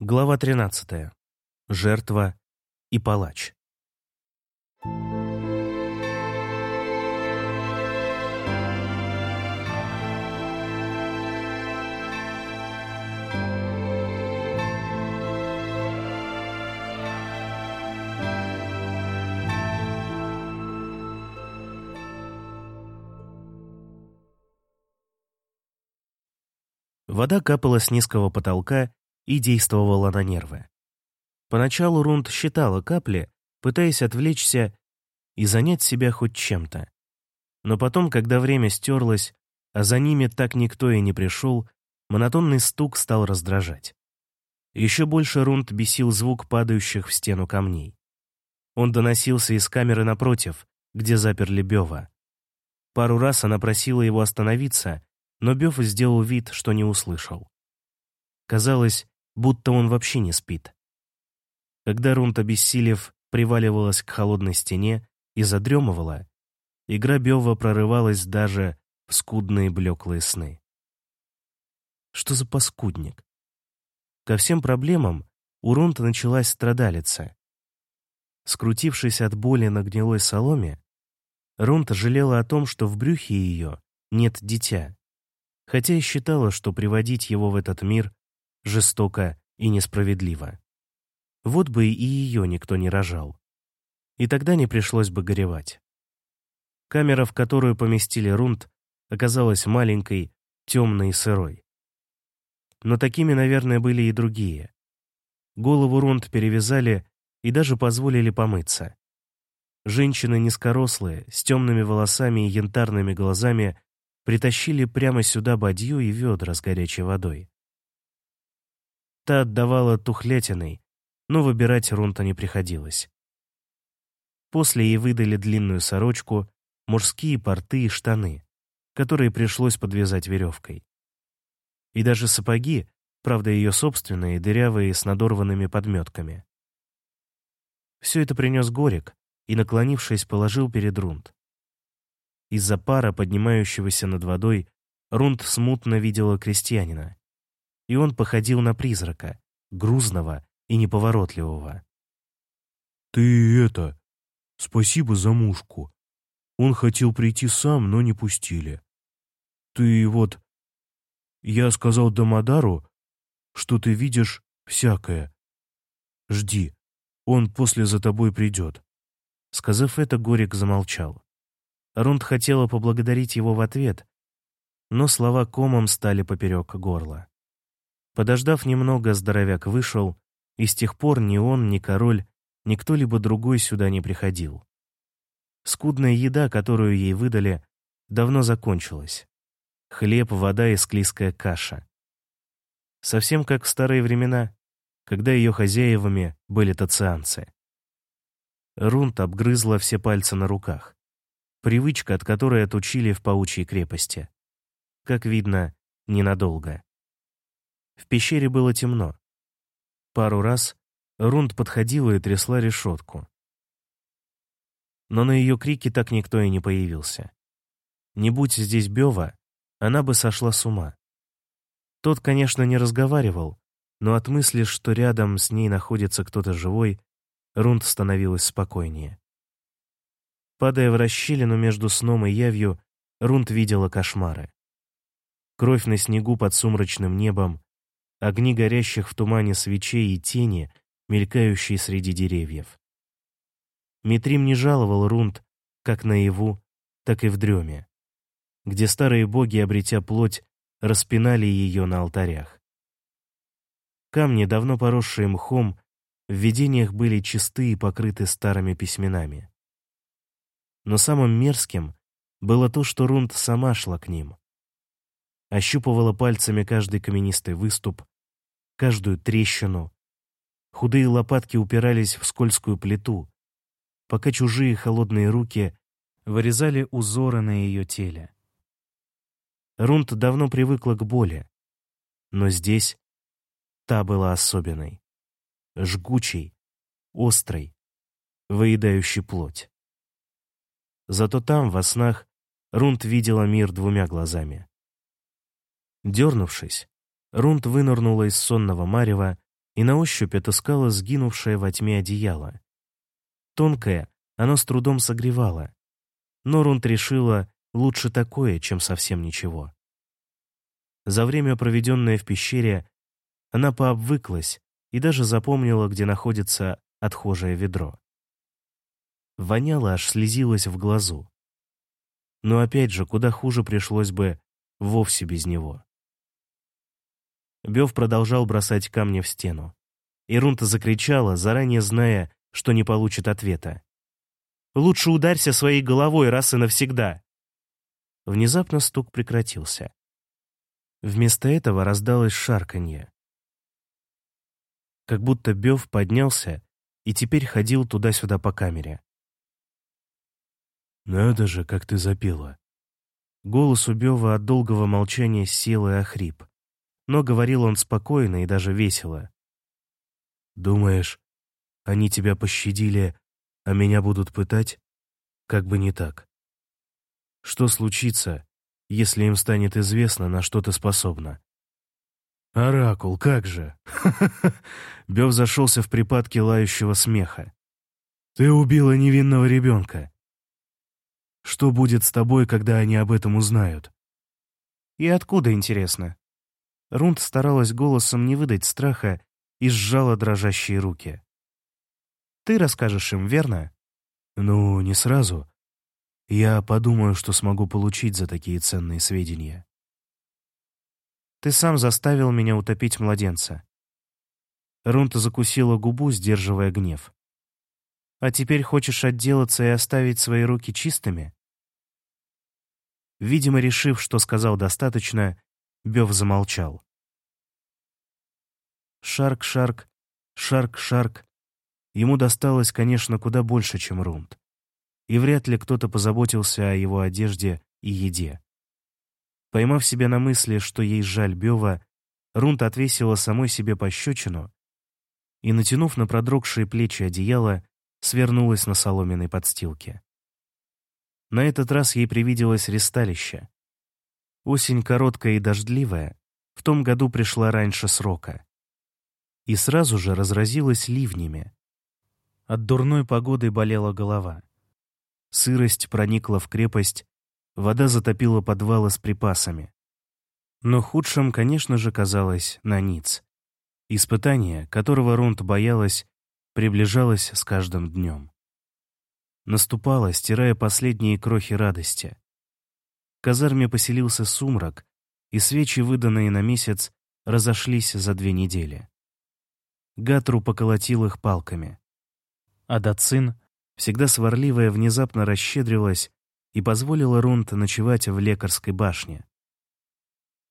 Глава 13. Жертва и палач. Вода капала с низкого потолка и действовала на нервы. Поначалу Рунд считала капли, пытаясь отвлечься и занять себя хоть чем-то. Но потом, когда время стерлось, а за ними так никто и не пришел, монотонный стук стал раздражать. Еще больше Рунд бесил звук падающих в стену камней. Он доносился из камеры напротив, где заперли Бева. Пару раз она просила его остановиться, но Бев сделал вид, что не услышал. Казалось, будто он вообще не спит. Когда Рунт, обессилев, приваливалась к холодной стене и задремывала, игра Бева прорывалась даже в скудные блеклые сны. Что за паскудник? Ко всем проблемам у Рунта началась страдалица. Скрутившись от боли на гнилой соломе, Рунта жалела о том, что в брюхе ее нет дитя, хотя и считала, что приводить его в этот мир жестоко и несправедливо. Вот бы и ее никто не рожал. И тогда не пришлось бы горевать. Камера, в которую поместили Рунд, оказалась маленькой, темной и сырой. Но такими, наверное, были и другие. Голову Рунд перевязали и даже позволили помыться. Женщины низкорослые, с темными волосами и янтарными глазами, притащили прямо сюда бадью и ведра с горячей водой. Та отдавала тухлятиной, но выбирать Рунта не приходилось. После ей выдали длинную сорочку, мужские порты и штаны, которые пришлось подвязать веревкой. И даже сапоги, правда ее собственные, дырявые, с надорванными подметками. Все это принес Горик и, наклонившись, положил перед Рунт. Из-за пара, поднимающегося над водой, Рунт смутно видела крестьянина и он походил на призрака, грузного и неповоротливого. «Ты это... Спасибо за мушку. Он хотел прийти сам, но не пустили. Ты вот... Я сказал Дамадару, что ты видишь всякое. Жди, он после за тобой придет». Сказав это, Горик замолчал. Рунд хотела поблагодарить его в ответ, но слова комом стали поперек горла. Подождав немного, здоровяк вышел, и с тех пор ни он, ни король, ни кто-либо другой сюда не приходил. Скудная еда, которую ей выдали, давно закончилась. Хлеб, вода и склизкая каша. Совсем как в старые времена, когда ее хозяевами были тацианцы. Рунт обгрызла все пальцы на руках. Привычка, от которой отучили в паучьей крепости. Как видно, ненадолго. В пещере было темно. Пару раз Рунд подходила и трясла решетку. Но на ее крики так никто и не появился. Не будь здесь Бева, она бы сошла с ума. Тот, конечно, не разговаривал, но от мысли, что рядом с ней находится кто-то живой, Рунд становилась спокойнее. Падая в расщелину между сном и явью, Рунд видела кошмары. Кровь на снегу под сумрачным небом, огни горящих в тумане свечей и тени, мелькающие среди деревьев. Митрим не жаловал Рунд как наяву, так и в дреме, где старые боги, обретя плоть, распинали ее на алтарях. Камни, давно поросшие мхом, в видениях были чисты и покрыты старыми письменами. Но самым мерзким было то, что Рунд сама шла к ним ощупывала пальцами каждый каменистый выступ, каждую трещину. Худые лопатки упирались в скользкую плиту, пока чужие холодные руки вырезали узоры на ее теле. Рунт давно привыкла к боли, но здесь та была особенной, жгучей, острой, выедающей плоть. Зато там, во снах, Рунт видела мир двумя глазами. Дернувшись, Рунд вынырнула из сонного марева и на ощупь отыскала сгинувшее во тьме одеяло. Тонкое, оно с трудом согревало, но Рунт решила лучше такое, чем совсем ничего. За время, проведенное в пещере, она пообвыклась и даже запомнила, где находится отхожее ведро. Воняло аж слезилось в глазу. Но опять же, куда хуже пришлось бы вовсе без него. Бев продолжал бросать камни в стену. Ирунта закричала, заранее зная, что не получит ответа. «Лучше ударься своей головой раз и навсегда!» Внезапно стук прекратился. Вместо этого раздалось шарканье. Как будто Бев поднялся и теперь ходил туда-сюда по камере. «Надо же, как ты запела!» Голос у Бева от долгого молчания сел и охрип. Но говорил он спокойно и даже весело. «Думаешь, они тебя пощадили, а меня будут пытать? Как бы не так. Что случится, если им станет известно, на что ты способна?» «Оракул, как же!» Бев зашелся в припадке лающего смеха. «Ты убила невинного ребенка. Что будет с тобой, когда они об этом узнают? И откуда, интересно? Рунд старалась голосом не выдать страха и сжала дрожащие руки. Ты расскажешь им, верно? Ну, не сразу. Я подумаю, что смогу получить за такие ценные сведения. Ты сам заставил меня утопить младенца. Рунта закусила губу, сдерживая гнев. А теперь хочешь отделаться и оставить свои руки чистыми? Видимо, решив, что сказал достаточно, Бев замолчал. Шарк-шарк, шарк-шарк. Ему досталось, конечно, куда больше, чем Рунд. И вряд ли кто-то позаботился о его одежде и еде. Поймав себя на мысли, что ей жаль Бева, Рунд отвесила самой себе пощечину и, натянув на продрогшие плечи одеяло, свернулась на соломенной подстилке. На этот раз ей привиделось ресталище. Осень короткая и дождливая, в том году пришла раньше срока. И сразу же разразилась ливнями. От дурной погоды болела голова. Сырость проникла в крепость, вода затопила подвалы с припасами. Но худшим, конечно же, казалось Наниц. Испытание, которого Ронт боялась, приближалось с каждым днем наступала, стирая последние крохи радости. Казарме поселился сумрак, и свечи, выданные на месяц, разошлись за две недели. Гатру поколотил их палками. А Дацин, всегда сварливая, внезапно расщедрилась и позволила Рунта ночевать в лекарской башне.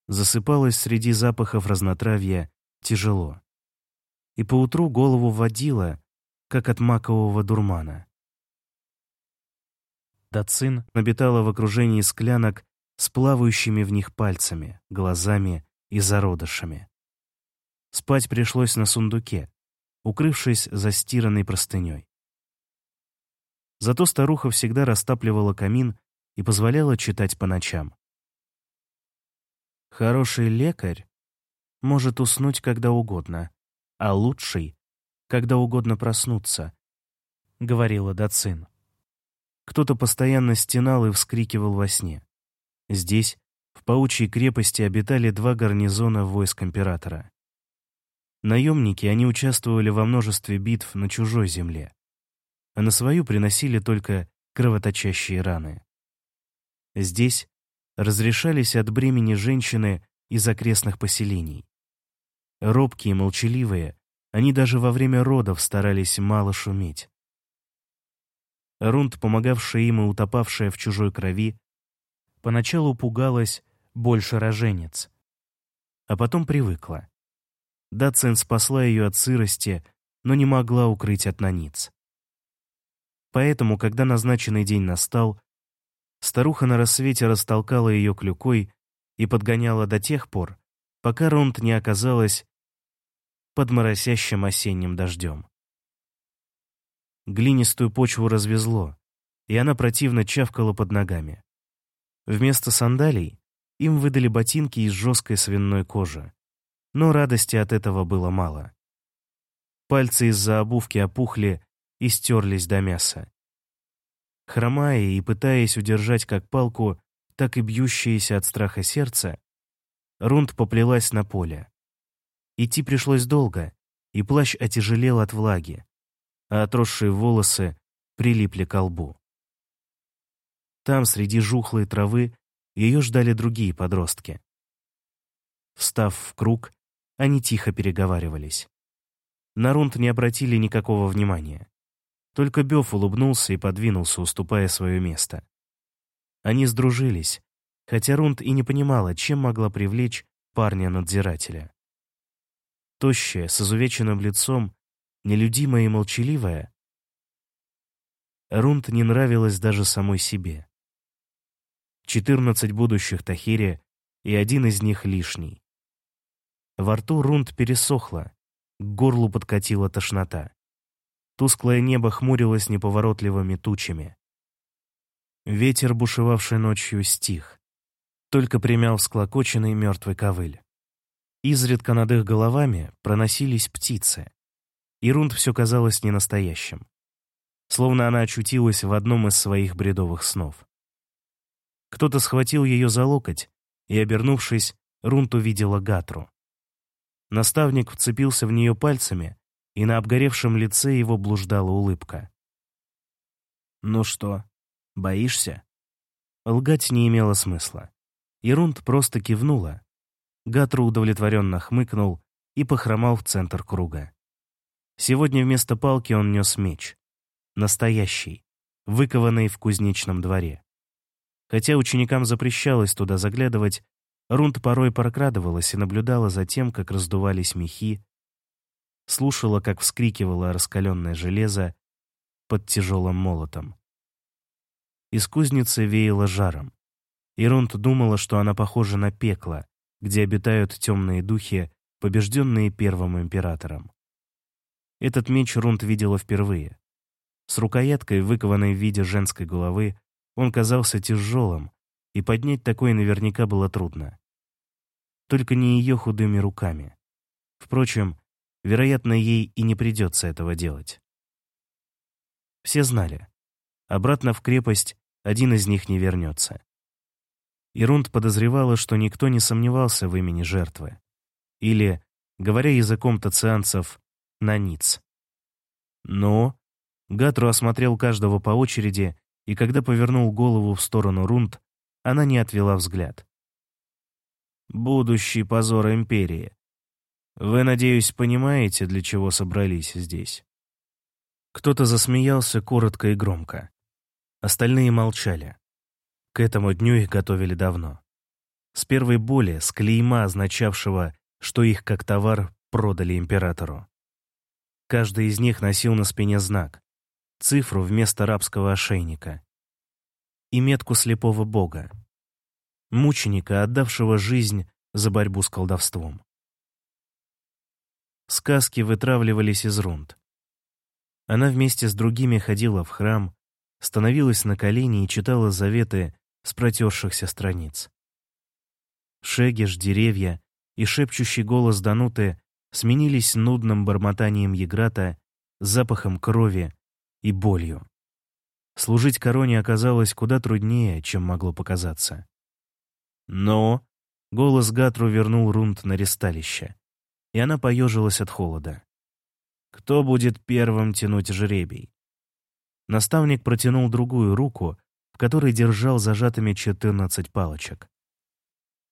Засыпалась среди запахов разнотравья тяжело. И поутру голову водила, как от макового дурмана. Дацин набитала в окружении склянок с плавающими в них пальцами, глазами и зародышами. Спать пришлось на сундуке, укрывшись застиранной простыней. Зато старуха всегда растапливала камин и позволяла читать по ночам. Хороший лекарь может уснуть когда угодно, а лучший — когда угодно проснуться, — говорила Дацин. Кто-то постоянно стенал и вскрикивал во сне. Здесь, в паучьей крепости, обитали два гарнизона войск императора. Наемники, они участвовали во множестве битв на чужой земле, а на свою приносили только кровоточащие раны. Здесь разрешались от бремени женщины из окрестных поселений. Робкие, молчаливые, они даже во время родов старались мало шуметь. Рунд, помогавшая им и утопавшая в чужой крови, поначалу пугалась больше роженец, а потом привыкла. Дацин спасла ее от сырости, но не могла укрыть от наниц. Поэтому, когда назначенный день настал, старуха на рассвете растолкала ее клюкой и подгоняла до тех пор, пока Рунд не оказалась под моросящим осенним дождем. Глинистую почву развезло, и она противно чавкала под ногами. Вместо сандалий им выдали ботинки из жесткой свиной кожи. Но радости от этого было мало. Пальцы из-за обувки опухли и стерлись до мяса. Хромая и пытаясь удержать как палку, так и бьющееся от страха сердце, Рунд поплелась на поле. Идти пришлось долго, и плащ отяжелел от влаги, а отросшие волосы прилипли к лбу. Там, среди жухлой травы, ее ждали другие подростки. Встав в круг, они тихо переговаривались. На Рунд не обратили никакого внимания. Только Бёв улыбнулся и подвинулся, уступая свое место. Они сдружились, хотя Рунд и не понимала, чем могла привлечь парня-надзирателя. Тощая, с изувеченным лицом, нелюдимая и молчаливая, Рунд не нравилась даже самой себе. Четырнадцать будущих Тахири, и один из них лишний. Во рту Рунд пересохла, к горлу подкатила тошнота. Тусклое небо хмурилось неповоротливыми тучами. Ветер, бушевавший ночью, стих. Только примял склокоченный мертвый ковыль. Изредка над их головами проносились птицы. И Рунд все казалось ненастоящим. Словно она очутилась в одном из своих бредовых снов. Кто-то схватил ее за локоть, и, обернувшись, Рунд увидела Гатру. Наставник вцепился в нее пальцами, и на обгоревшем лице его блуждала улыбка. «Ну что, боишься?» Лгать не имело смысла. Ирунд просто кивнула. Гатру удовлетворенно хмыкнул и похромал в центр круга. Сегодня вместо палки он нес меч. Настоящий, выкованный в кузнечном дворе. Хотя ученикам запрещалось туда заглядывать, Рунд порой прокрадывалась и наблюдала за тем, как раздувались мехи, слушала, как вскрикивало раскаленное железо под тяжелым молотом. Из кузницы веяло жаром. Ирунд думала, что она похожа на пекло, где обитают темные духи, побежденные первым императором. Этот меч Рунд видела впервые. С рукояткой, выкованной в виде женской головы, он казался тяжелым, и поднять такой наверняка было трудно. Только не ее худыми руками. Впрочем, вероятно, ей и не придется этого делать. Все знали. Обратно в крепость один из них не вернется. Ирунд подозревала, что никто не сомневался в имени жертвы. Или, говоря языком тацианцев, наниц. Но Гатру осмотрел каждого по очереди, и когда повернул голову в сторону Рунд, она не отвела взгляд. «Будущий позор Империи. Вы, надеюсь, понимаете, для чего собрались здесь?» Кто-то засмеялся коротко и громко. Остальные молчали. К этому дню их готовили давно. С первой боли, с клейма, означавшего, что их как товар продали императору. Каждый из них носил на спине знак, цифру вместо рабского ошейника и метку слепого бога, мученика, отдавшего жизнь за борьбу с колдовством. Сказки вытравливались из рунд. Она вместе с другими ходила в храм, становилась на колени и читала заветы с протершихся страниц. Шегиш, деревья и шепчущий голос Дануты сменились нудным бормотанием Еграта, запахом крови и болью. Служить короне оказалось куда труднее, чем могло показаться. Но голос Гатру вернул Рунд на ресталище, и она поежилась от холода. Кто будет первым тянуть жребий? Наставник протянул другую руку, в которой держал зажатыми 14 палочек.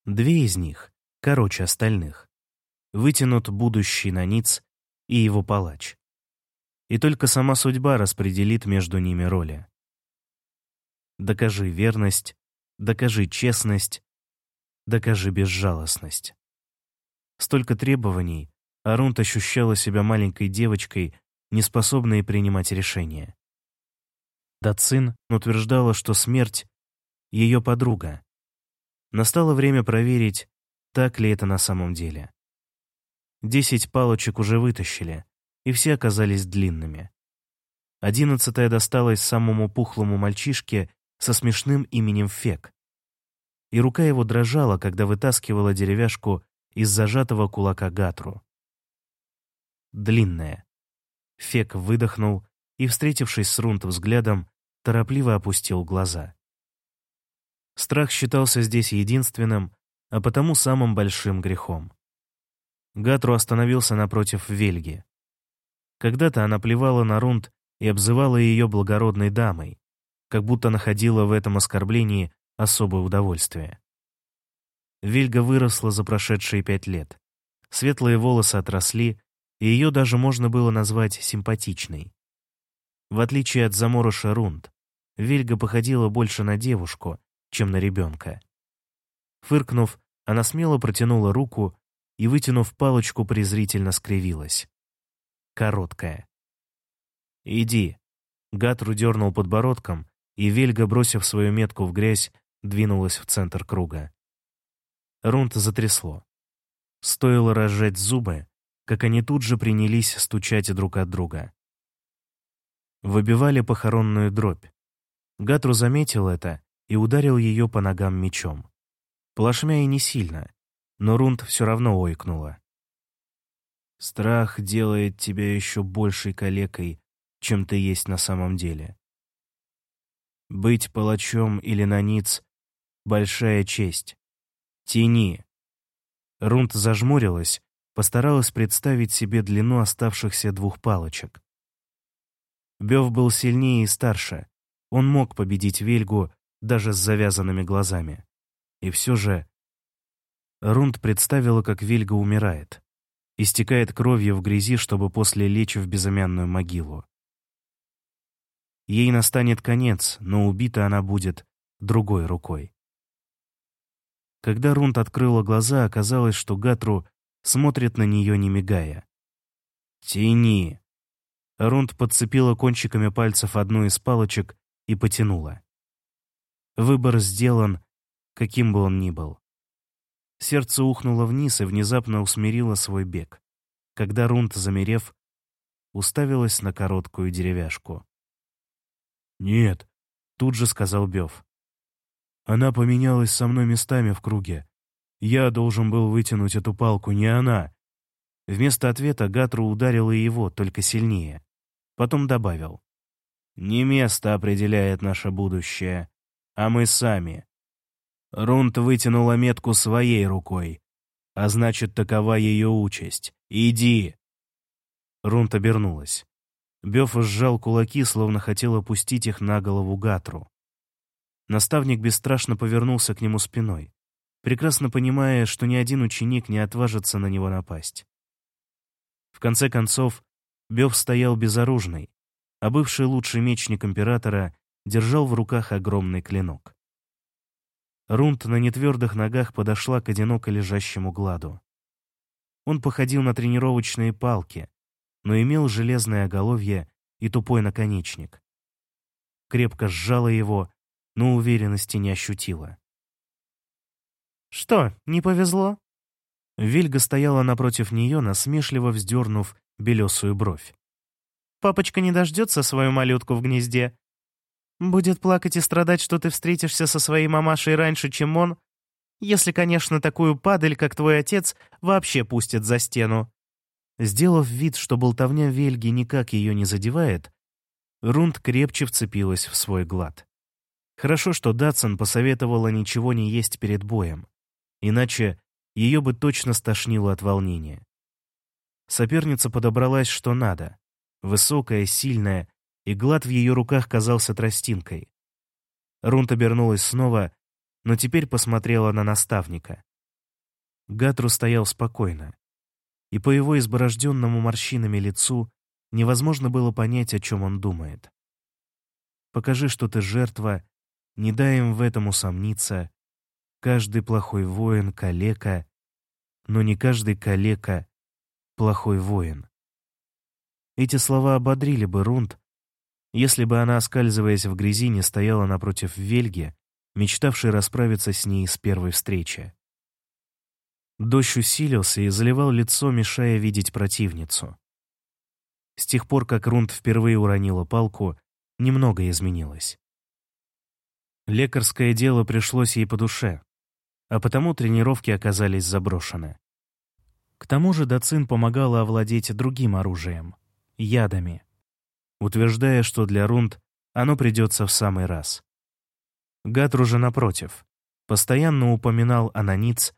Две из них, короче остальных, вытянут будущий наниц и его палач. И только сама судьба распределит между ними роли. Докажи верность, докажи честность, докажи безжалостность. Столько требований, Арунт ощущала себя маленькой девочкой, неспособной принимать решения. Дацин утверждала, что смерть — ее подруга. Настало время проверить, так ли это на самом деле. Десять палочек уже вытащили, и все оказались длинными. Одиннадцатая досталась самому пухлому мальчишке со смешным именем Фек. И рука его дрожала, когда вытаскивала деревяшку из зажатого кулака Гатру. Длинная, Фек выдохнул и, встретившись с Рунт взглядом, торопливо опустил глаза. Страх считался здесь единственным, а потому самым большим грехом. Гатру остановился напротив Вельги. Когда-то она плевала на Рунд и обзывала ее благородной дамой, как будто находила в этом оскорблении особое удовольствие. Вельга выросла за прошедшие пять лет. Светлые волосы отросли, и ее даже можно было назвать симпатичной. В отличие от заморыша Рунд, Вельга походила больше на девушку, чем на ребенка. Фыркнув, она смело протянула руку и, вытянув палочку, презрительно скривилась. Короткая. «Иди». Гатру дернул подбородком, и Вельга, бросив свою метку в грязь, двинулась в центр круга. Рунт затрясло. Стоило разжать зубы, как они тут же принялись стучать друг от друга. Выбивали похоронную дробь. Гатру заметил это и ударил ее по ногам мечом. Плашмя и не сильно, но Рунд все равно ойкнула. «Страх делает тебя еще большей калекой, чем ты есть на самом деле. Быть палачом или наниц — большая честь. Тяни!» Рунд зажмурилась, постаралась представить себе длину оставшихся двух палочек. Бёв был сильнее и старше. Он мог победить Вельгу даже с завязанными глазами. И все же... Рунд представила, как Вельга умирает. Истекает кровью в грязи, чтобы после лечь в безымянную могилу. Ей настанет конец, но убита она будет другой рукой. Когда Рунд открыла глаза, оказалось, что Гатру смотрит на нее, не мигая. «Тяни!» Рунд подцепила кончиками пальцев одну из палочек и потянула. Выбор сделан, каким бы он ни был. Сердце ухнуло вниз и внезапно усмирило свой бег, когда Рунд, замерев, уставилась на короткую деревяшку. «Нет», — тут же сказал Бёв. «Она поменялась со мной местами в круге. Я должен был вытянуть эту палку, не она». Вместо ответа Гатру ударила его, только сильнее. Потом добавил. «Не место определяет наше будущее, а мы сами. Рунт вытянула метку своей рукой. А значит, такова ее участь. Иди!» Рунт обернулась. Бёв сжал кулаки, словно хотел опустить их на голову Гатру. Наставник бесстрашно повернулся к нему спиной, прекрасно понимая, что ни один ученик не отважится на него напасть. В конце концов, Бёв стоял безоружный, а бывший лучший мечник императора держал в руках огромный клинок. Рунт на нетвердых ногах подошла к одиноко лежащему гладу. Он походил на тренировочные палки, но имел железное оголовье и тупой наконечник. Крепко сжала его, но уверенности не ощутила. «Что, не повезло?» Вильга стояла напротив нее, насмешливо вздернув белесую бровь. «Папочка не дождется свою малютку в гнезде, Будет плакать и страдать, что ты встретишься со своей мамашей раньше, чем он, если, конечно, такую падаль, как твой отец, вообще пустят за стену». Сделав вид, что болтовня Вельги никак ее не задевает, Рунд крепче вцепилась в свой глад. Хорошо, что Датсон посоветовала ничего не есть перед боем, иначе ее бы точно стошнило от волнения. Соперница подобралась что надо. Высокая, сильная, и глад в ее руках казался тростинкой. Рунт обернулась снова, но теперь посмотрела на наставника. Гатру стоял спокойно, и по его изборожденному морщинами лицу невозможно было понять, о чем он думает. «Покажи, что ты жертва, не дай им в этом усомниться. Каждый плохой воин — калека, но не каждый калека — плохой воин». Эти слова ободрили бы Рунд, если бы она, оскальзываясь в грязи, не стояла напротив Вельги, мечтавшей расправиться с ней с первой встречи. Дождь усилился и заливал лицо, мешая видеть противницу. С тех пор, как Рунд впервые уронила палку, немного изменилось. Лекарское дело пришлось ей по душе, а потому тренировки оказались заброшены. К тому же Дацин помогала овладеть другим оружием — ядами, утверждая, что для рунд оно придется в самый раз. Гатру же, напротив, постоянно упоминал ананиц,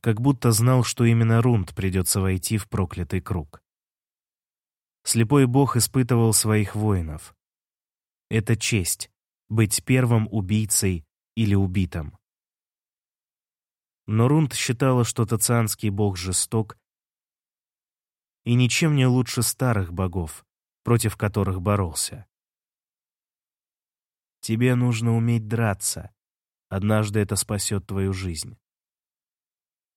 как будто знал, что именно рунд придется войти в проклятый круг. Слепой бог испытывал своих воинов. Это честь — быть первым убийцей или убитым. Но Рунд считала, что тацианский бог жесток и ничем не лучше старых богов, против которых боролся. Тебе нужно уметь драться. Однажды это спасет твою жизнь.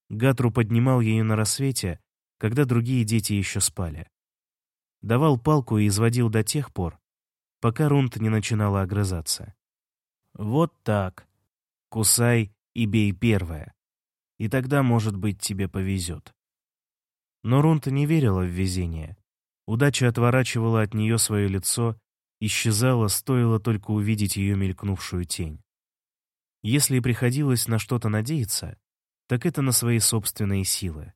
Гатру поднимал ее на рассвете, когда другие дети еще спали. Давал палку и изводил до тех пор, пока Рунд не начинала огрызаться. «Вот так. Кусай и бей первое и тогда, может быть, тебе повезет. Но Рунта не верила в везение. Удача отворачивала от нее свое лицо, исчезала, стоило только увидеть ее мелькнувшую тень. Если и приходилось на что-то надеяться, так это на свои собственные силы.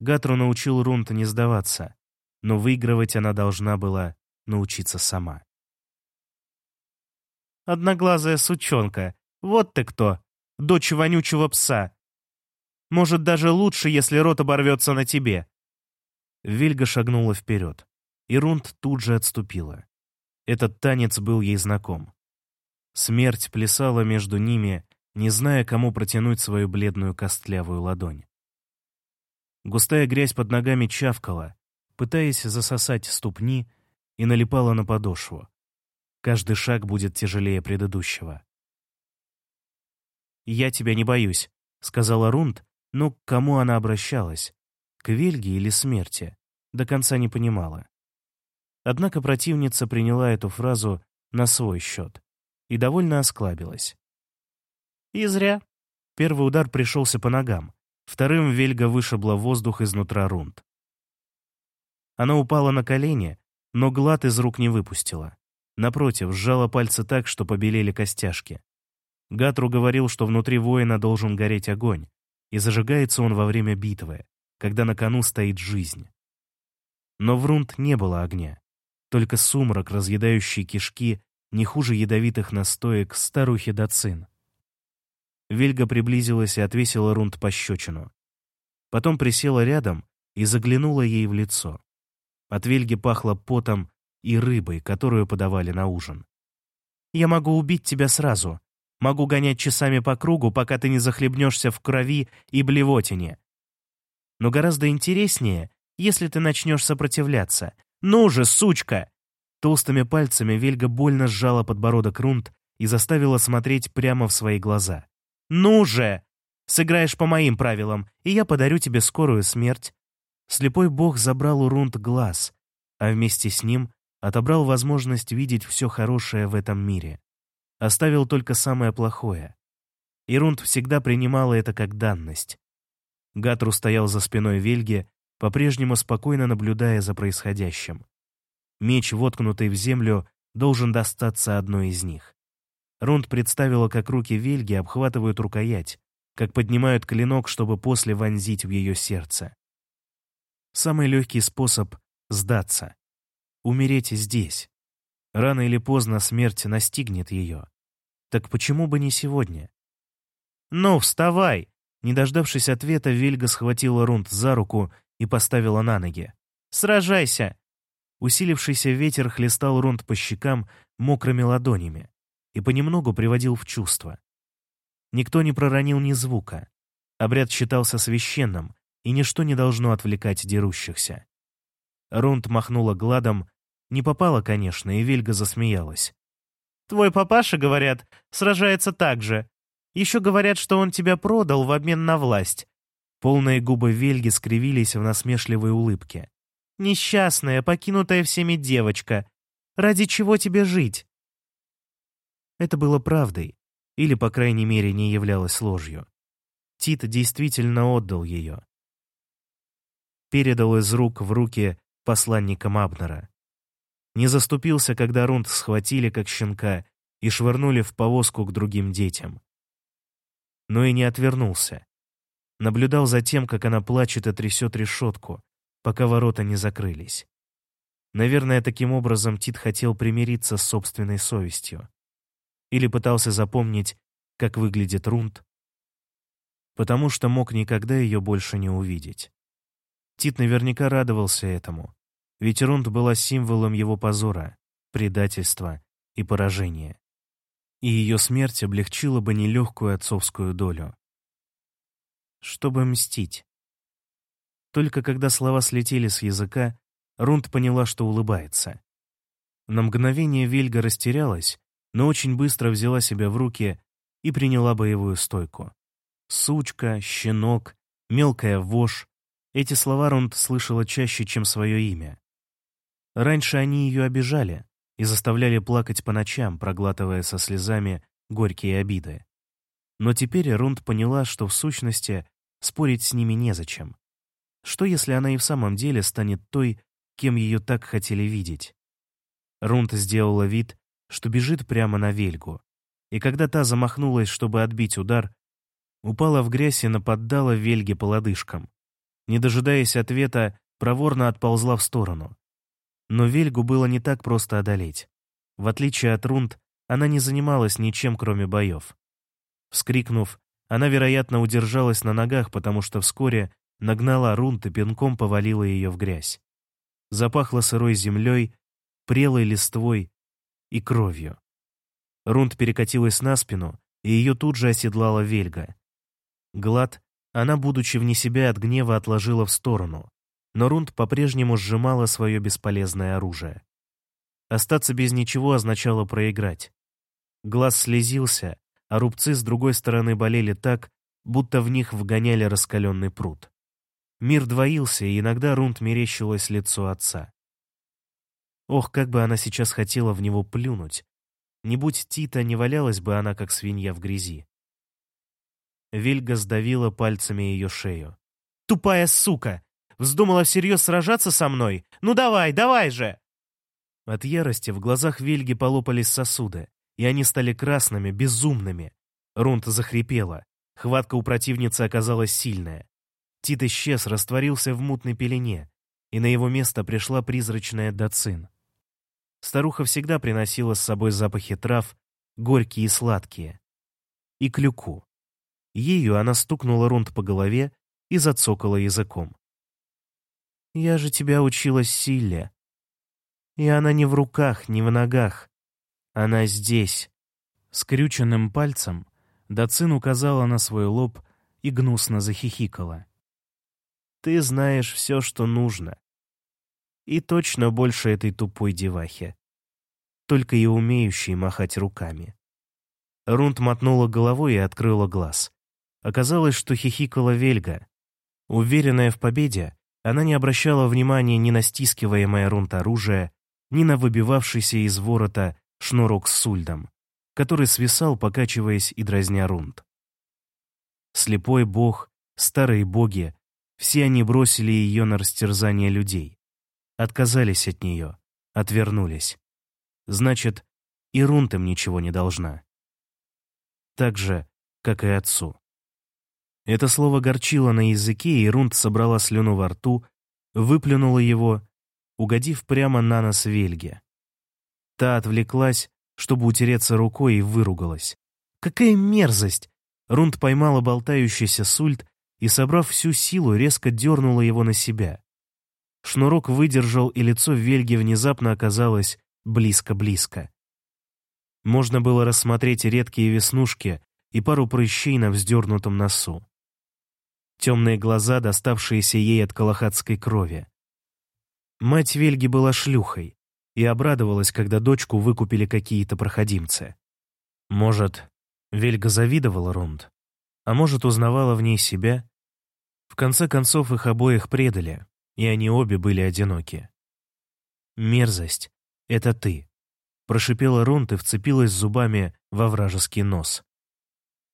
Гатру научил Рунта не сдаваться, но выигрывать она должна была научиться сама. «Одноглазая сучонка, вот ты кто! Дочь вонючего пса! Может, даже лучше, если рот оборвется на тебе». Вильга шагнула вперед, и Рунд тут же отступила. Этот танец был ей знаком. Смерть плясала между ними, не зная, кому протянуть свою бледную костлявую ладонь. Густая грязь под ногами чавкала, пытаясь засосать ступни, и налипала на подошву. Каждый шаг будет тяжелее предыдущего. «Я тебя не боюсь», — сказала Рунд, но к кому она обращалась? К Вельге или смерти? До конца не понимала. Однако противница приняла эту фразу на свой счет и довольно осклабилась. И зря. Первый удар пришелся по ногам. Вторым Вельга вышибла воздух изнутра рунд. Она упала на колени, но глад из рук не выпустила. Напротив, сжала пальцы так, что побелели костяшки. Гатру говорил, что внутри воина должен гореть огонь, и зажигается он во время битвы, когда на кону стоит жизнь. Но в Рунд не было огня, только сумрак, разъедающий кишки, не хуже ядовитых настоек старухи Дацин. Вельга приблизилась и отвесила Рунд пощечину. Потом присела рядом и заглянула ей в лицо. От Вельги пахло потом и рыбой, которую подавали на ужин. «Я могу убить тебя сразу», Могу гонять часами по кругу, пока ты не захлебнешься в крови и блевотине. Но гораздо интереснее, если ты начнешь сопротивляться. Ну же, сучка!» Толстыми пальцами Вельга больно сжала подбородок Рунд и заставила смотреть прямо в свои глаза. «Ну же! Сыграешь по моим правилам, и я подарю тебе скорую смерть». Слепой бог забрал у Рунд глаз, а вместе с ним отобрал возможность видеть все хорошее в этом мире оставил только самое плохое. Ирунд всегда принимала это как данность. Гатру стоял за спиной Вельги, по-прежнему спокойно наблюдая за происходящим. Меч, воткнутый в землю, должен достаться одной из них. Рунд представила, как руки Вельги обхватывают рукоять, как поднимают клинок, чтобы после вонзить в ее сердце. Самый легкий способ — сдаться. Умереть здесь. Рано или поздно смерть настигнет ее. Так почему бы не сегодня? «Ну, вставай!» Не дождавшись ответа, Вельга схватила Рунд за руку и поставила на ноги. «Сражайся!» Усилившийся ветер хлестал Рунд по щекам мокрыми ладонями и понемногу приводил в чувство. Никто не проронил ни звука. Обряд считался священным, и ничто не должно отвлекать дерущихся. Рунд махнула гладом, не попала, конечно, и Вельга засмеялась. «Твой папаша, говорят, сражается так же. Еще говорят, что он тебя продал в обмен на власть». Полные губы Вельги скривились в насмешливой улыбке. «Несчастная, покинутая всеми девочка. Ради чего тебе жить?» Это было правдой, или, по крайней мере, не являлось ложью. Тит действительно отдал ее. Передал из рук в руки посланникам Абнера не заступился, когда Рунд схватили, как щенка, и швырнули в повозку к другим детям. Но и не отвернулся. Наблюдал за тем, как она плачет и трясет решетку, пока ворота не закрылись. Наверное, таким образом Тит хотел примириться с собственной совестью. Или пытался запомнить, как выглядит Рунд, потому что мог никогда ее больше не увидеть. Тит наверняка радовался этому, ведь Рунд была символом его позора, предательства и поражения. И ее смерть облегчила бы нелегкую отцовскую долю. Чтобы мстить. Только когда слова слетели с языка, Рунд поняла, что улыбается. На мгновение Вельга растерялась, но очень быстро взяла себя в руки и приняла боевую стойку. Сучка, щенок, мелкая вошь — эти слова Рунд слышала чаще, чем свое имя. Раньше они ее обижали и заставляли плакать по ночам, проглатывая со слезами горькие обиды. Но теперь Рунд поняла, что в сущности спорить с ними незачем. Что если она и в самом деле станет той, кем ее так хотели видеть? Рунд сделала вид, что бежит прямо на Вельгу, и когда та замахнулась, чтобы отбить удар, упала в грязь и нападала Вельге по лодыжкам. Не дожидаясь ответа, проворно отползла в сторону. Но Вельгу было не так просто одолеть. В отличие от Рунд, она не занималась ничем, кроме боев. Вскрикнув, она, вероятно, удержалась на ногах, потому что вскоре нагнала Рунд и пинком повалила ее в грязь. Запахло сырой землей, прелой листвой и кровью. Рунд перекатилась на спину, и ее тут же оседлала Вельга. Глад, она, будучи вне себя от гнева, отложила в сторону, но Рунд по-прежнему сжимала свое бесполезное оружие. Остаться без ничего означало проиграть. Глаз слезился, а рубцы с другой стороны болели так, будто в них вгоняли раскаленный пруд. Мир двоился, и иногда Рунд мерещилось лицо отца. Ох, как бы она сейчас хотела в него плюнуть. Не будь Тита, не валялась бы она, как свинья в грязи. Вильга сдавила пальцами ее шею. «Тупая сука! Вздумала всерьез сражаться со мной? Ну давай, давай же!» От ярости в глазах Вильги полопались сосуды, и они стали красными, безумными. Рунта захрипела. Хватка у противницы оказалась сильная. Тит исчез, растворился в мутной пелене, и на его место пришла призрачная Дацин. Старуха всегда приносила с собой запахи трав, горькие и сладкие. И клюку. Ею она стукнула Рунд по голове и зацокала языком. «Я же тебя учила силе. И она не в руках, не в ногах. Она здесь». Скрюченным пальцем Дацин указала на свой лоб и гнусно захихикала. «Ты знаешь все, что нужно. И точно больше этой тупой девахи. Только и умеющей махать руками». Рунд мотнула головой и открыла глаз. Оказалось, что хихикала Вельга. Уверенная в победе, она не обращала внимания ни на стискиваемое рунт оружие, ни на выбивавшийся из ворота шнурок с сульдом, который свисал, покачиваясь и дразня рунт. Слепой бог, старые боги, все они бросили ее на растерзание людей. Отказались от нее, отвернулись. Значит, и рунт им ничего не должна. Так же, как и отцу. Это слово горчило на языке, и Рунд собрала слюну во рту, выплюнула его, угодив прямо на нос Вельге. Та отвлеклась, чтобы утереться рукой, и выругалась. «Какая мерзость!» Рунд поймала болтающийся сульт и, собрав всю силу, резко дернула его на себя. Шнурок выдержал, и лицо Вельги внезапно оказалось близко-близко. Можно было рассмотреть редкие веснушки и пару прыщей на вздернутом носу темные глаза, доставшиеся ей от калахатской крови. Мать Вельги была шлюхой и обрадовалась, когда дочку выкупили какие-то проходимцы. Может, Вельга завидовала Рунд, а может, узнавала в ней себя? В конце концов, их обоих предали, и они обе были одиноки. «Мерзость — это ты», — прошипела Рунд и вцепилась зубами во вражеский нос.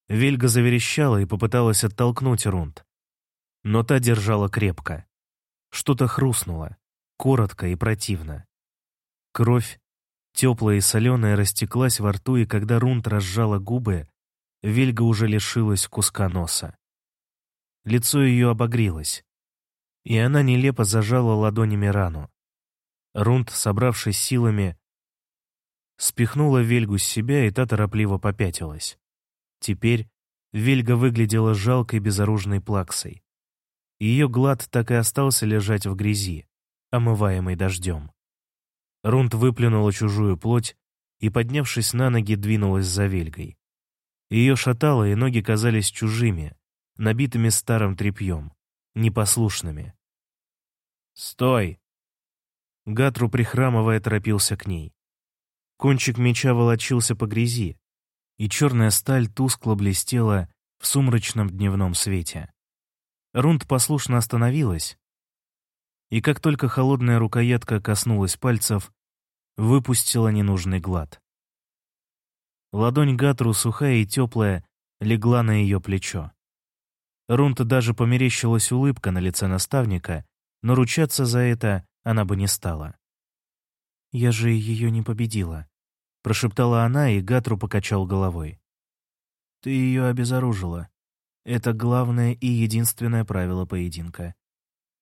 Вельга заверещала и попыталась оттолкнуть Рунд но та держала крепко. Что-то хрустнуло, коротко и противно. Кровь, теплая и соленая, растеклась во рту, и когда Рунт разжала губы, Вельга уже лишилась куска носа. Лицо ее обогрелось, и она нелепо зажала ладонями рану. Рунд, собравшись силами, спихнула Вельгу с себя, и та торопливо попятилась. Теперь Вельга выглядела жалкой безоружной плаксой. Ее глад так и остался лежать в грязи, омываемой дождем. Рунд выплюнула чужую плоть и, поднявшись на ноги, двинулась за Вельгой. Ее шатало, и ноги казались чужими, набитыми старым тряпьем, непослушными. «Стой!» Гатру, прихрамывая, торопился к ней. Кончик меча волочился по грязи, и черная сталь тускло блестела в сумрачном дневном свете. Рунд послушно остановилась, и как только холодная рукоятка коснулась пальцев, выпустила ненужный глад. Ладонь Гатру, сухая и теплая, легла на ее плечо. Рунта даже померещилась улыбка на лице наставника, но ручаться за это она бы не стала. «Я же ее не победила», — прошептала она, и Гатру покачал головой. «Ты ее обезоружила. Это главное и единственное правило поединка.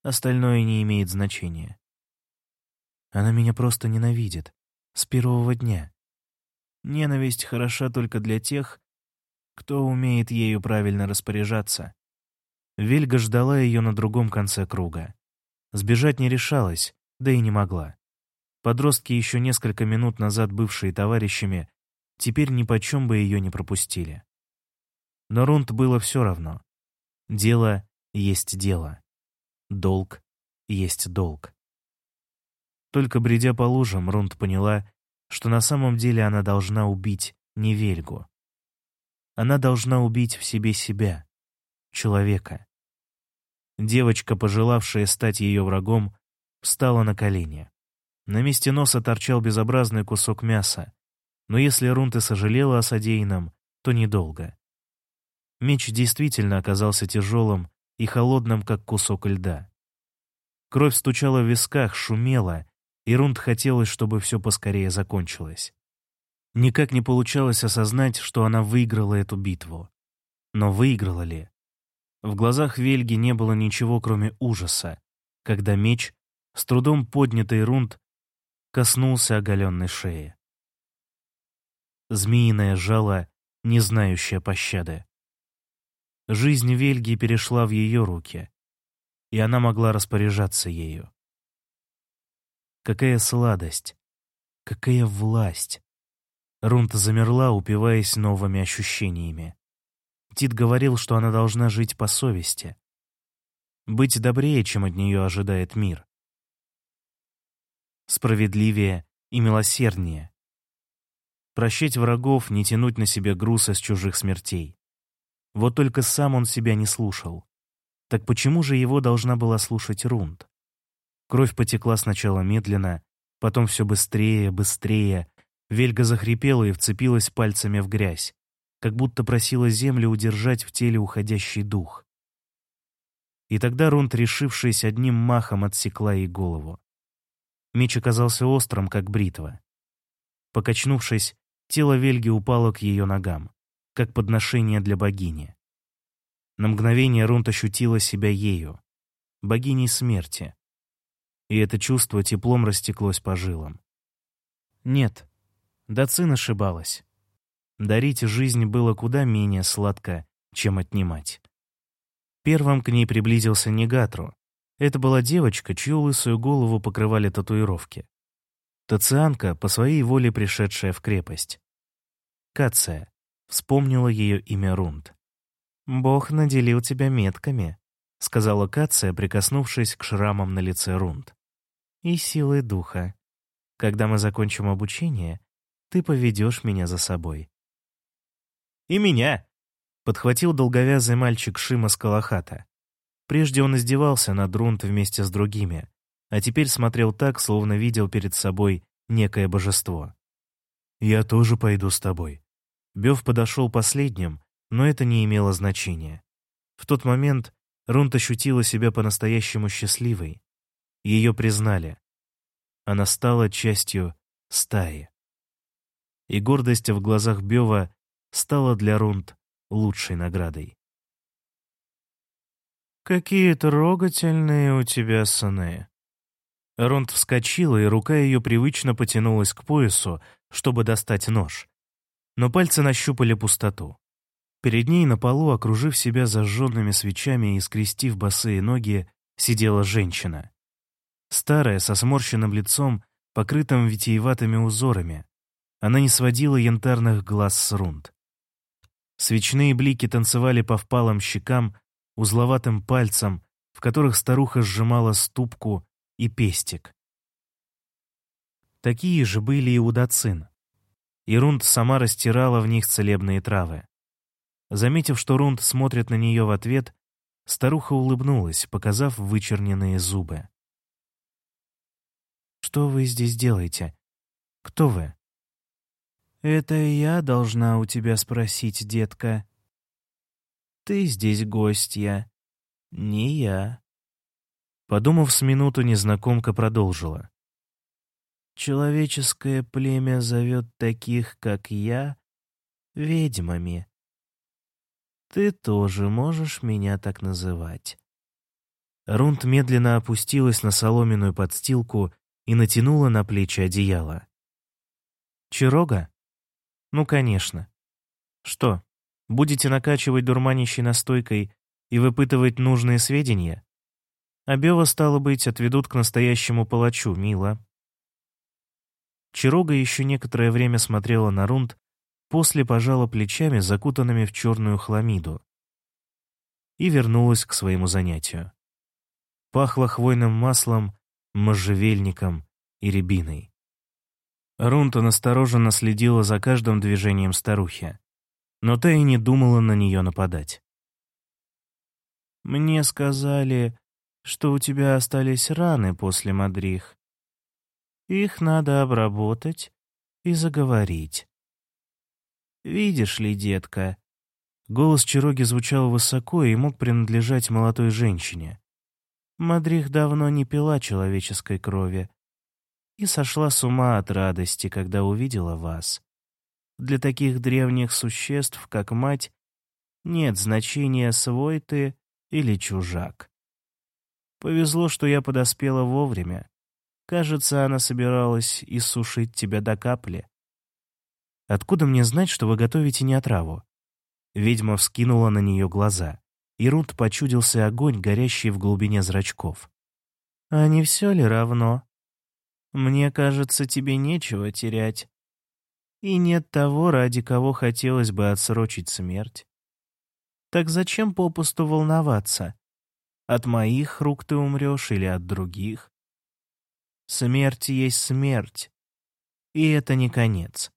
Остальное не имеет значения. Она меня просто ненавидит. С первого дня. Ненависть хороша только для тех, кто умеет ею правильно распоряжаться. Вельга ждала ее на другом конце круга. Сбежать не решалась, да и не могла. Подростки, еще несколько минут назад бывшие товарищами, теперь ни почем бы ее не пропустили. Но Рунд было все равно. Дело есть дело. Долг есть долг. Только бредя по лужам, Рунд поняла, что на самом деле она должна убить не Вельгу. Она должна убить в себе себя, человека. Девочка, пожелавшая стать ее врагом, встала на колени. На месте носа торчал безобразный кусок мяса, но если Рунт и сожалела о содеянном, то недолго. Меч действительно оказался тяжелым и холодным, как кусок льда. Кровь стучала в висках, шумела, и Рунд хотелось, чтобы все поскорее закончилось. Никак не получалось осознать, что она выиграла эту битву. Но выиграла ли? В глазах Вельги не было ничего, кроме ужаса, когда меч, с трудом поднятый Рунд, коснулся оголенной шеи. Змеиное жало, не знающее пощады. Жизнь Вельги перешла в ее руки, и она могла распоряжаться ею. Какая сладость! Какая власть! Рунта замерла, упиваясь новыми ощущениями. Тит говорил, что она должна жить по совести. Быть добрее, чем от нее ожидает мир. Справедливее и милосерднее. Прощать врагов, не тянуть на себе груз из чужих смертей. Вот только сам он себя не слушал. Так почему же его должна была слушать Рунд? Кровь потекла сначала медленно, потом все быстрее, быстрее. Вельга захрипела и вцепилась пальцами в грязь, как будто просила землю удержать в теле уходящий дух. И тогда Рунт, решившись, одним махом отсекла ей голову. Меч оказался острым, как бритва. Покачнувшись, тело Вельги упало к ее ногам, как подношение для богини. На мгновение Рунт ощутила себя ею, богиней смерти, и это чувство теплом растеклось по жилам. Нет, Дацин ошибалась. Дарить жизнь было куда менее сладко, чем отнимать. Первым к ней приблизился Негатру. Это была девочка, чью лысую голову покрывали татуировки. Тацианка, по своей воле пришедшая в крепость. Кация. Вспомнила ее имя Рунд. «Бог наделил тебя метками», — сказала Кация, прикоснувшись к шрамам на лице Рунд и силой духа. Когда мы закончим обучение, ты поведешь меня за собой». «И меня!» — подхватил долговязый мальчик Шима Скалахата. Прежде он издевался над Рунт вместе с другими, а теперь смотрел так, словно видел перед собой некое божество. «Я тоже пойду с тобой». Бёв подошел последним, но это не имело значения. В тот момент Рунт ощутила себя по-настоящему счастливой. Ее признали. Она стала частью стаи. И гордость в глазах Бева стала для Рунд лучшей наградой. «Какие трогательные у тебя сны!» Ронд вскочила, и рука ее привычно потянулась к поясу, чтобы достать нож. Но пальцы нащупали пустоту. Перед ней на полу, окружив себя зажженными свечами и скрестив босые ноги, сидела женщина. Старая, со сморщенным лицом, покрытым витиеватыми узорами. Она не сводила янтарных глаз с рунд. Свечные блики танцевали по впалым щекам, узловатым пальцам, в которых старуха сжимала ступку и пестик. Такие же были и у Дацин. И Рунд сама растирала в них целебные травы. Заметив, что Рунд смотрит на нее в ответ, старуха улыбнулась, показав вычерненные зубы. «Что вы здесь делаете? Кто вы?» «Это я должна у тебя спросить, детка. Ты здесь гостья, не я». Подумав с минуту, незнакомка продолжила. «Человеческое племя зовет таких, как я, ведьмами. Ты тоже можешь меня так называть». Рунд медленно опустилась на соломенную подстилку и натянула на плечи одеяло. «Чирога? Ну, конечно. Что, будете накачивать дурманящей настойкой и выпытывать нужные сведения? А стало быть, отведут к настоящему палачу, мило». Чирога еще некоторое время смотрела на Рунд, после пожала плечами, закутанными в черную хламиду, и вернулась к своему занятию. Пахло хвойным маслом можжевельником и рябиной. Рунта настороженно следила за каждым движением старухи, но та и не думала на нее нападать. «Мне сказали, что у тебя остались раны после мадрих. Их надо обработать и заговорить. Видишь ли, детка?» Голос Чироги звучал высоко и мог принадлежать молодой женщине. Мадрих давно не пила человеческой крови и сошла с ума от радости, когда увидела вас. Для таких древних существ, как мать, нет значения, свой ты или чужак. Повезло, что я подоспела вовремя. Кажется, она собиралась иссушить тебя до капли. Откуда мне знать, что вы готовите не отраву? Ведьма вскинула на нее глаза и Рут почудился огонь, горящий в глубине зрачков. «А не все ли равно? Мне кажется, тебе нечего терять. И нет того, ради кого хотелось бы отсрочить смерть. Так зачем попусту волноваться? От моих рук ты умрешь или от других? Смерть есть смерть, и это не конец.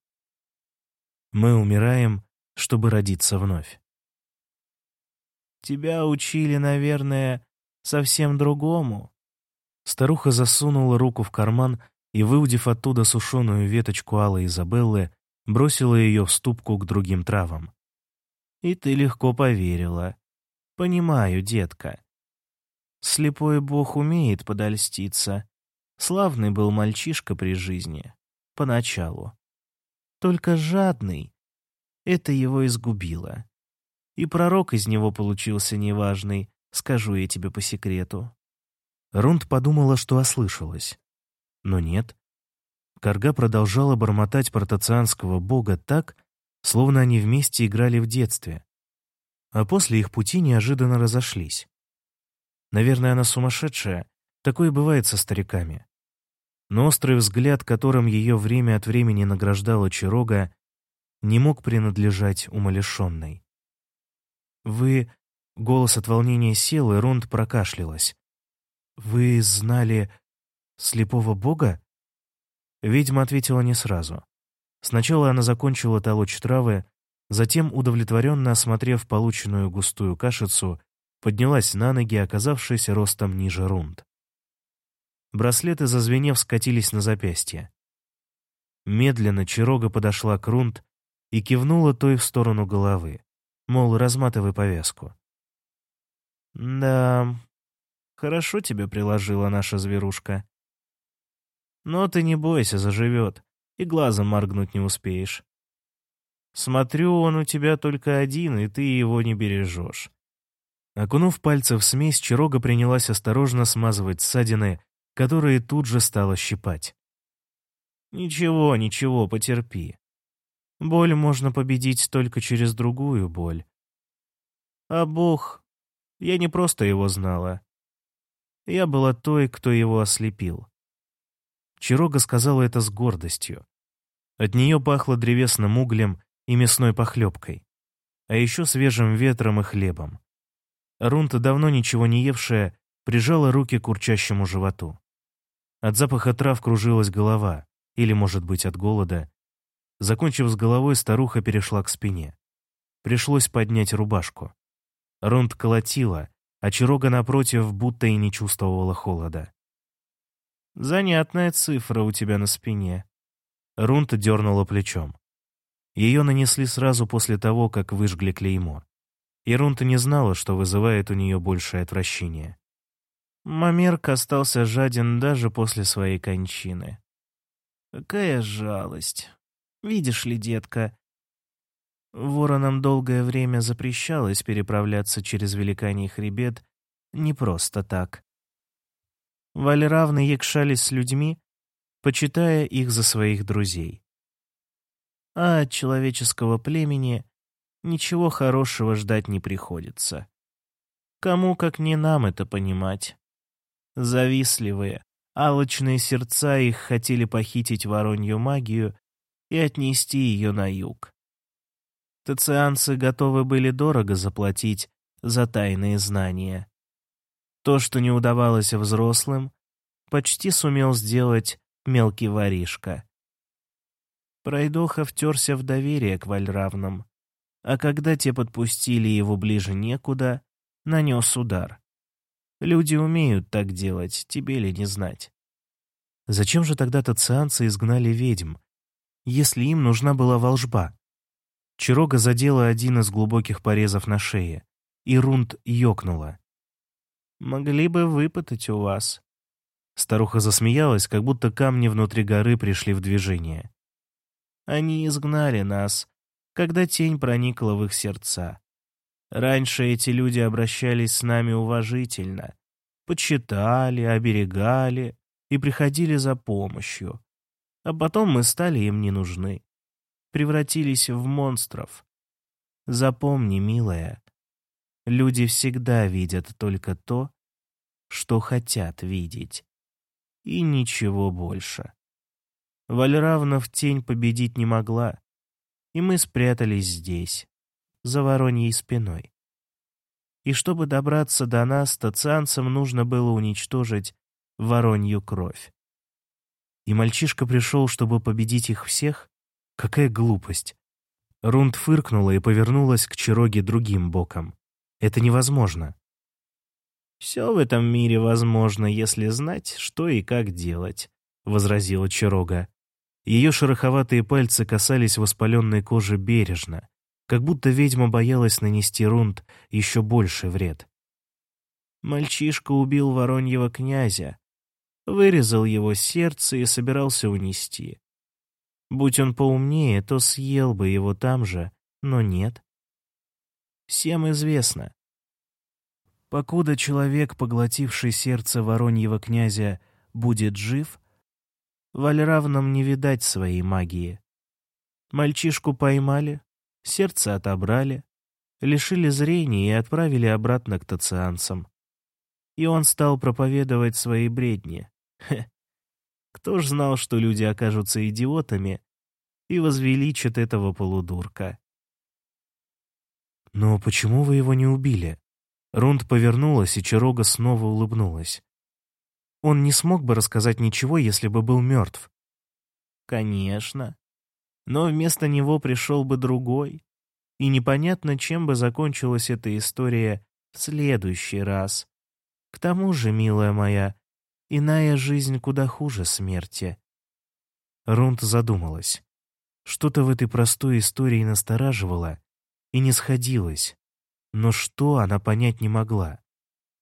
Мы умираем, чтобы родиться вновь. Тебя учили, наверное, совсем другому». Старуха засунула руку в карман и, выудив оттуда сушеную веточку алой Изабеллы, бросила ее в ступку к другим травам. «И ты легко поверила. Понимаю, детка. Слепой бог умеет подольститься. Славный был мальчишка при жизни. Поначалу. Только жадный. Это его изгубило. И пророк из него получился неважный, скажу я тебе по секрету. Рунд подумала, что ослышалась. Но нет. Карга продолжала бормотать протоцианского бога так, словно они вместе играли в детстве. А после их пути неожиданно разошлись. Наверное, она сумасшедшая, такое бывает со стариками. Но острый взгляд, которым ее время от времени награждала Чирога, не мог принадлежать умалишенной. «Вы...» — голос от волнения сел, и Ронд прокашлялась. «Вы знали слепого бога?» Ведьма ответила не сразу. Сначала она закончила толочь травы, затем, удовлетворенно осмотрев полученную густую кашицу, поднялась на ноги, оказавшись ростом ниже рунд. Браслеты, зазвенев, скатились на запястье. Медленно Чирога подошла к рунд и кивнула той в сторону головы мол, разматывай повязку. «Да, хорошо тебе приложила наша зверушка. Но ты не бойся, заживет, и глазом моргнуть не успеешь. Смотрю, он у тебя только один, и ты его не бережешь. Окунув пальцы в смесь, Чирога принялась осторожно смазывать ссадины, которые тут же стало щипать. «Ничего, ничего, потерпи. Боль можно победить только через другую боль. А Бог... Я не просто его знала. Я была той, кто его ослепил. Чирога сказала это с гордостью. От нее пахло древесным углем и мясной похлебкой, а еще свежим ветром и хлебом. Рунта, давно ничего не евшая, прижала руки к урчащему животу. От запаха трав кружилась голова, или, может быть, от голода. Закончив с головой, старуха перешла к спине. Пришлось поднять рубашку. Рунд колотила, а Чирога, напротив, будто и не чувствовала холода. «Занятная цифра у тебя на спине». Рунта дернула плечом. Ее нанесли сразу после того, как выжгли клеймо. И Рунта не знала, что вызывает у нее большее отвращение. Мамерк остался жаден даже после своей кончины. Какая жалость. Видишь ли, детка, воронам долгое время запрещалось переправляться через Великаний хребет не просто так. Вальравны якшались с людьми, почитая их за своих друзей. А от человеческого племени ничего хорошего ждать не приходится. Кому, как не нам, это понимать. Завистливые, алчные сердца их хотели похитить воронью магию и отнести ее на юг. Тацианцы готовы были дорого заплатить за тайные знания. То, что не удавалось взрослым, почти сумел сделать мелкий воришка. Пройдоха втерся в доверие к вальравнам, а когда те подпустили его ближе некуда, нанес удар. Люди умеют так делать, тебе ли не знать. Зачем же тогда тацианцы изгнали ведьм, если им нужна была волжба? Чирога задела один из глубоких порезов на шее, и Рунд ёкнула. «Могли бы выпытать у вас». Старуха засмеялась, как будто камни внутри горы пришли в движение. «Они изгнали нас, когда тень проникла в их сердца. Раньше эти люди обращались с нами уважительно, почитали, оберегали и приходили за помощью. А потом мы стали им не нужны. Превратились в монстров. Запомни, милая, люди всегда видят только то, что хотят видеть. И ничего больше. Вальравна в тень победить не могла, и мы спрятались здесь, за вороньей спиной. И чтобы добраться до нас, тацианцам нужно было уничтожить воронью кровь. И мальчишка пришел, чтобы победить их всех? Какая глупость! Рунд фыркнула и повернулась к Чироге другим боком. Это невозможно. «Все в этом мире возможно, если знать, что и как делать», — возразила Чирога. Ее шероховатые пальцы касались воспаленной кожи бережно, как будто ведьма боялась нанести Рунд еще больше вред. Мальчишка убил вороньего князя, вырезал его сердце и собирался унести. Будь он поумнее, то съел бы его там же, но нет. Всем известно. Покуда человек, поглотивший сердце вороньего князя, будет жив, Вальравнам не видать своей магии. Мальчишку поймали, сердце отобрали, лишили зрения и отправили обратно к тацианцам. И он стал проповедовать свои бредни. Хе. Кто ж знал, что люди окажутся идиотами и возвеличат этого полудурка? «Но почему вы его не убили?» Рунд повернулась, и Чарога снова улыбнулась. Он не смог бы рассказать ничего, если бы был мертв. Конечно. Но вместо него пришел бы другой. И непонятно, чем бы закончилась эта история в следующий раз. К тому же, милая моя, иная жизнь куда хуже смерти. Рунд задумалась. Что-то в этой простой истории настораживало и не сходилось. Но что она понять не могла.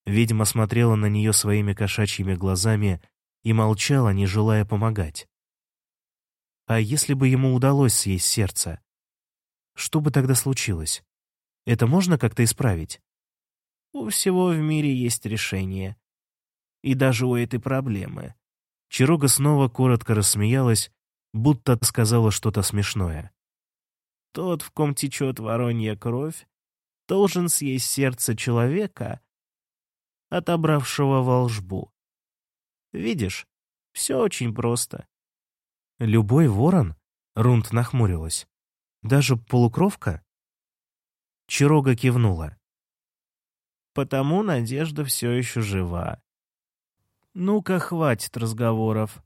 Ведьма смотрела на нее своими кошачьими глазами и молчала, не желая помогать. А если бы ему удалось съесть сердце? Что бы тогда случилось? Это можно как-то исправить? У всего в мире есть решение. И даже у этой проблемы. Чирога снова коротко рассмеялась, будто сказала что-то смешное. Тот, в ком течет воронья кровь, должен съесть сердце человека, отобравшего волжбу. Видишь, все очень просто. Любой ворон? Рунд нахмурилась. Даже полукровка? Чирога кивнула. Потому надежда все еще жива. Ну-ка, хватит разговоров.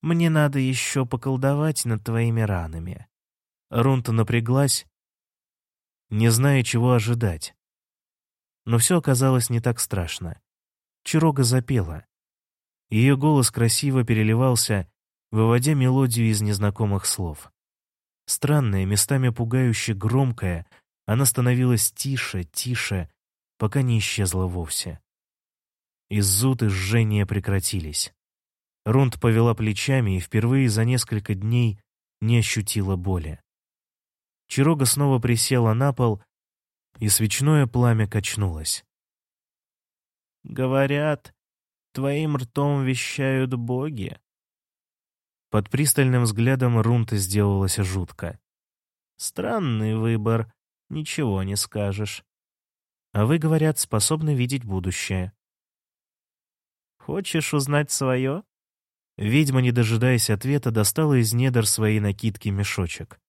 Мне надо еще поколдовать над твоими ранами. Рунта напряглась, не зная, чего ожидать. Но все оказалось не так страшно. Чирога запела. Ее голос красиво переливался, выводя мелодию из незнакомых слов. Странная, местами пугающе громкая, она становилась тише, тише, пока не исчезла вовсе. И зуд и жжение прекратились. Рунд повела плечами и впервые за несколько дней не ощутила боли. Чирога снова присела на пол, и свечное пламя качнулось. «Говорят, твоим ртом вещают боги». Под пристальным взглядом Рунта сделалось жутко. «Странный выбор, ничего не скажешь. А вы, говорят, способны видеть будущее». «Хочешь узнать свое?» Ведьма, не дожидаясь ответа, достала из недр своей накидки мешочек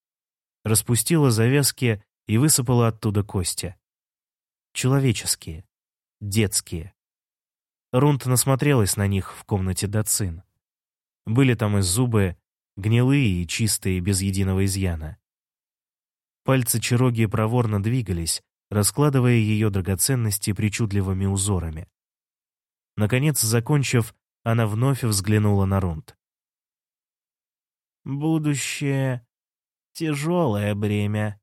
распустила завязки и высыпала оттуда кости. Человеческие, детские. Рунт насмотрелась на них в комнате Дацин. Были там и зубы, гнилые и чистые, без единого изъяна. Пальцы Чароги проворно двигались, раскладывая ее драгоценности причудливыми узорами. Наконец, закончив, она вновь взглянула на Рунт. «Будущее тяжелое бремя.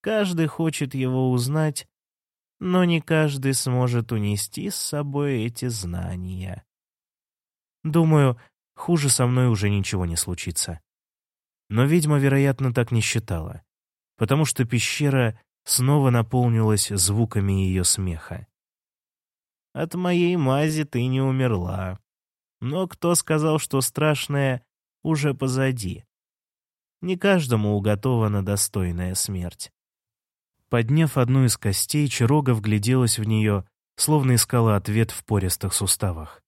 Каждый хочет его узнать, но не каждый сможет унести с собой эти знания. Думаю, хуже со мной уже ничего не случится. Но ведьма, вероятно, так не считала, потому что пещера снова наполнилась звуками ее смеха. «От моей мази ты не умерла. Но кто сказал, что страшное уже позади?» Не каждому уготована достойная смерть. Подняв одну из костей, Чарога вгляделась в нее, словно искала ответ в пористых суставах.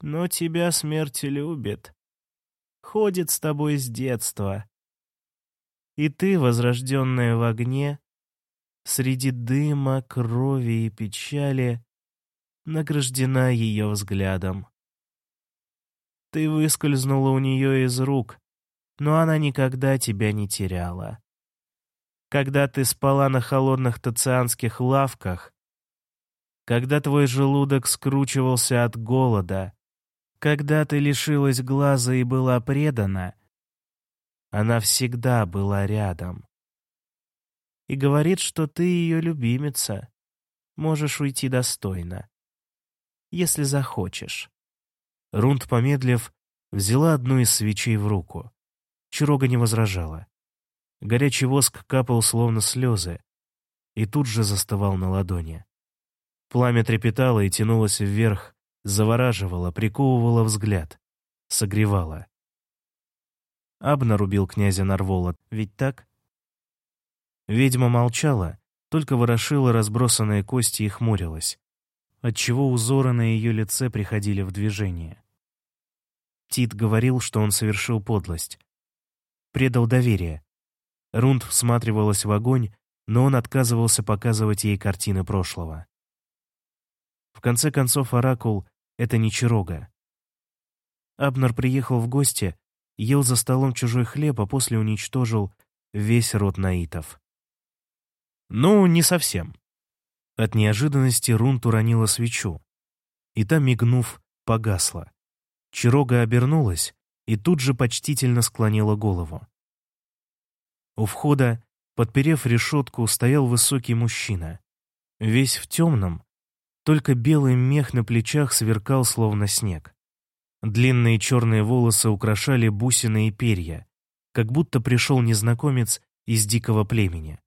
«Но тебя смерть любит. Ходит с тобой с детства. И ты, возрожденная в огне, среди дыма, крови и печали, награждена ее взглядом. Ты выскользнула у нее из рук, но она никогда тебя не теряла. Когда ты спала на холодных тацианских лавках, когда твой желудок скручивался от голода, когда ты лишилась глаза и была предана, она всегда была рядом. И говорит, что ты ее любимица, можешь уйти достойно, если захочешь. Рунд, помедлив, взяла одну из свечей в руку. Чирога не возражала. Горячий воск капал словно слезы и тут же застывал на ладони. Пламя трепетало и тянулось вверх, завораживало, приковывало взгляд, согревало. Абнар убил князя Нарвола, ведь так? Ведьма молчала, только ворошила разбросанные кости и хмурилась, отчего узоры на ее лице приходили в движение. Тит говорил, что он совершил подлость, предал доверие. Рунд всматривалась в огонь, но он отказывался показывать ей картины прошлого. В конце концов, Оракул — это не Чирога. Абнер приехал в гости, ел за столом чужой хлеб, а после уничтожил весь род наитов. Ну, не совсем. От неожиданности Рунт уронила свечу, и та, мигнув, погасла. Чирога обернулась, и тут же почтительно склонила голову. У входа, подперев решетку, стоял высокий мужчина. Весь в темном, только белый мех на плечах сверкал, словно снег. Длинные черные волосы украшали бусины и перья, как будто пришел незнакомец из дикого племени.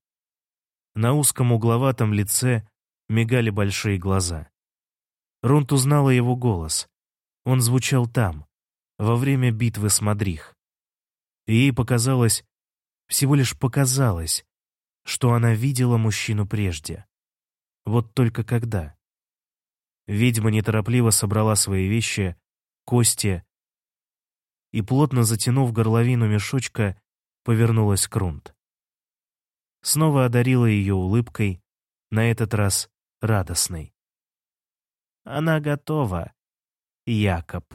На узком угловатом лице мигали большие глаза. Рунт узнала его голос. Он звучал там, во время битвы с Мадрих. И ей показалось, всего лишь показалось, что она видела мужчину прежде. Вот только когда. Ведьма неторопливо собрала свои вещи, кости, и, плотно затянув горловину мешочка, повернулась к Рунт. Снова одарила ее улыбкой, на этот раз радостной. «Она готова, Якоб».